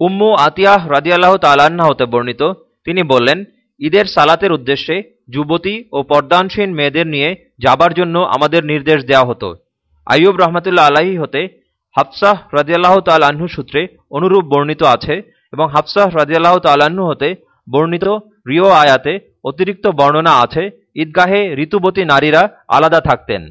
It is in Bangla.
উম্মু আতিয়াহ রাজিয়াল্লাহ তালান্না হতে বর্ণিত। তিনি বললেন, ঈদের সালাতের উদ্দেশ্যে যুবতী ও পর্দানসীন মেয়েদের নিয়ে যাবার জন্য আমাদের নির্দেশ দেওয়া হতো। আইয়ুব রহমতুল্লাহ আলাহি হতে হাফসাহ রাজিয়াল্লাহ তালাহ্ন সূত্রে অনুরূপ বর্ণিত আছে এবং হাফসাহ রাজিয়াল্লাহ তালাহ্ন হতে বর্ণিত রিও আয়াতে অতিরিক্ত বর্ণনা আছে, ঈদগাহে ঋতুবতী নারীরা আলাদা থাকতেন।